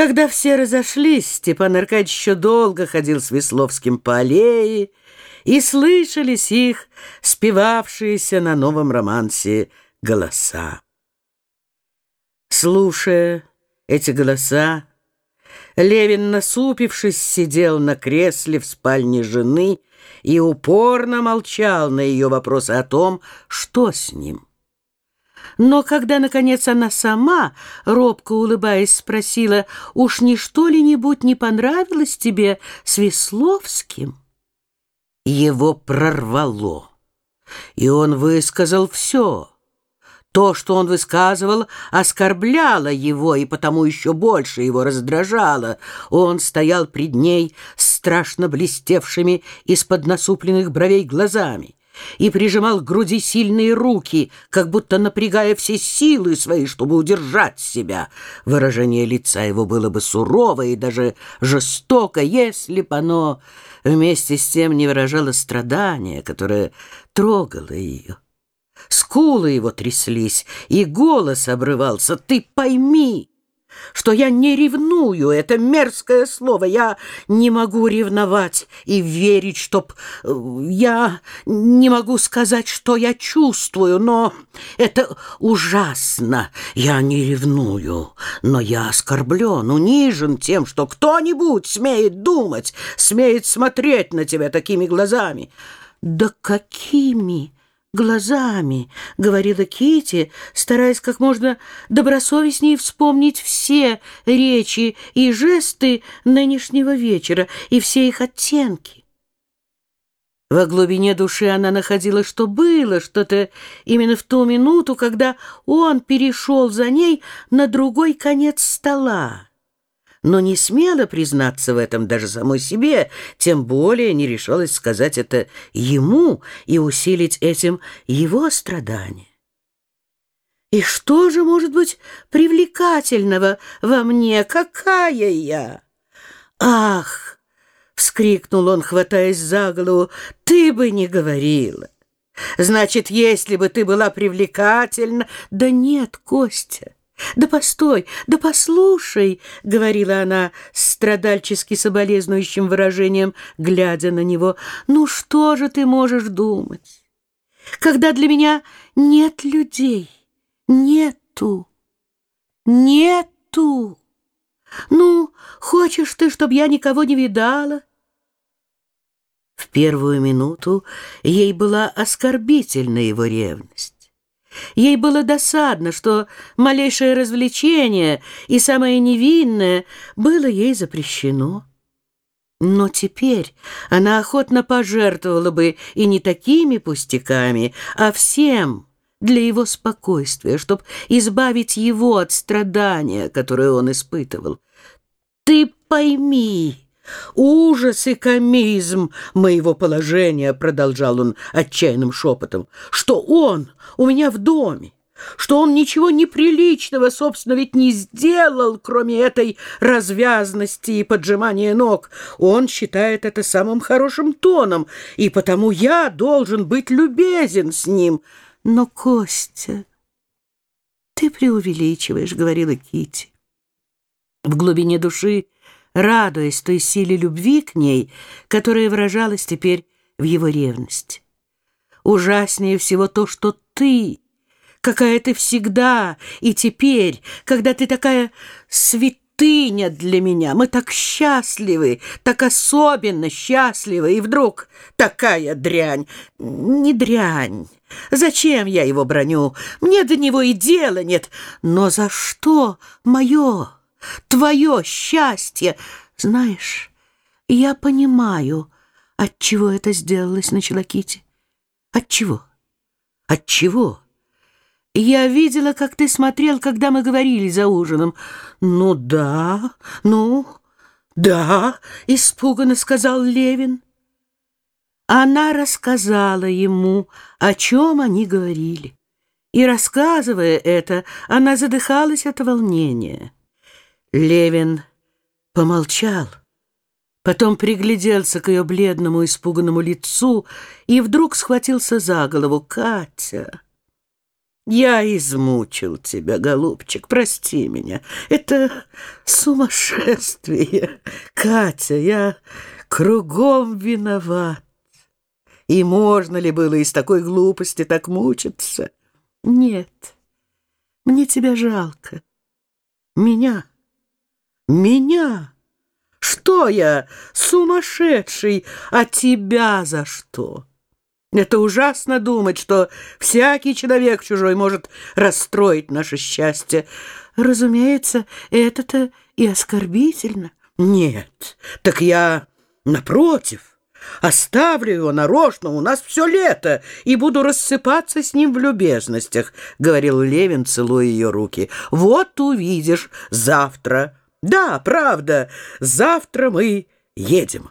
Когда все разошлись, Степан Аркадьевич еще долго ходил с Весловским по аллее, и слышались их спевавшиеся на новом романсе голоса. Слушая эти голоса, Левин, насупившись, сидел на кресле в спальне жены и упорно молчал на ее вопросы о том, что с ним. Но когда, наконец, она сама, робко улыбаясь, спросила, «Уж не что-ли-нибудь не понравилось тебе с Весловским?» Его прорвало, и он высказал все. То, что он высказывал, оскорбляло его и потому еще больше его раздражало. Он стоял пред ней страшно блестевшими из-под насупленных бровей глазами и прижимал к груди сильные руки, как будто напрягая все силы свои, чтобы удержать себя. Выражение лица его было бы сурово и даже жестоко, если бы оно вместе с тем не выражало страдания, которое трогало ее. Скулы его тряслись, и голос обрывался. «Ты пойми!» Что я не ревную, это мерзкое слово. Я не могу ревновать и верить, чтоб... Э, я не могу сказать, что я чувствую, но это ужасно. Я не ревную, но я оскорблен, унижен тем, что кто-нибудь смеет думать, смеет смотреть на тебя такими глазами. Да какими? Глазами, — говорила Кити, стараясь как можно добросовестнее вспомнить все речи и жесты нынешнего вечера и все их оттенки. Во глубине души она находила, что было что-то именно в ту минуту, когда он перешел за ней на другой конец стола но не смела признаться в этом даже самой себе, тем более не решалась сказать это ему и усилить этим его страдания. И что же может быть привлекательного во мне? Какая я? Ах! — вскрикнул он, хватаясь за голову. «Ты бы не говорила! Значит, если бы ты была привлекательна...» «Да нет, Костя, «Да постой, да послушай!» — говорила она с страдальчески соболезнующим выражением, глядя на него. «Ну что же ты можешь думать, когда для меня нет людей, нету, нету? Ну, хочешь ты, чтобы я никого не видала?» В первую минуту ей была оскорбительна его ревность. Ей было досадно, что малейшее развлечение и самое невинное было ей запрещено. Но теперь она охотно пожертвовала бы и не такими пустяками, а всем для его спокойствия, чтобы избавить его от страдания, которое он испытывал. «Ты пойми!» «Ужас и комизм моего положения», — продолжал он отчаянным шепотом, «что он у меня в доме, что он ничего неприличного, собственно, ведь не сделал, кроме этой развязности и поджимания ног. Он считает это самым хорошим тоном, и потому я должен быть любезен с ним. Но, Костя, ты преувеличиваешь, — говорила Кити. В глубине души радуясь той силе любви к ней, которая выражалась теперь в его ревности. Ужаснее всего то, что ты, какая ты всегда и теперь, когда ты такая святыня для меня, мы так счастливы, так особенно счастливы, и вдруг такая дрянь, не дрянь. Зачем я его броню? Мне до него и дела нет. Но за что мое? Твое счастье. Знаешь, я понимаю, от чего это сделалось, начала Кити. От чего? От чего? Я видела, как ты смотрел, когда мы говорили за ужином. Ну да, ну да, испуганно сказал Левин. Она рассказала ему, о чем они говорили. И, рассказывая это, она задыхалась от волнения. Левин помолчал, потом пригляделся к ее бледному испуганному лицу и вдруг схватился за голову. «Катя! Я измучил тебя, голубчик, прости меня. Это сумасшествие. Катя, я кругом виноват. И можно ли было из такой глупости так мучиться? Нет, мне тебя жалко. Меня, меня. Что я, сумасшедший, а тебя за что? Это ужасно думать, что всякий человек чужой может расстроить наше счастье. Разумеется, это-то и оскорбительно. Нет, так я, напротив, оставлю его нарочно, у нас все лето, и буду рассыпаться с ним в любезностях, — говорил Левин, целуя ее руки. Вот увидишь завтра. Да, правда, завтра мы едем.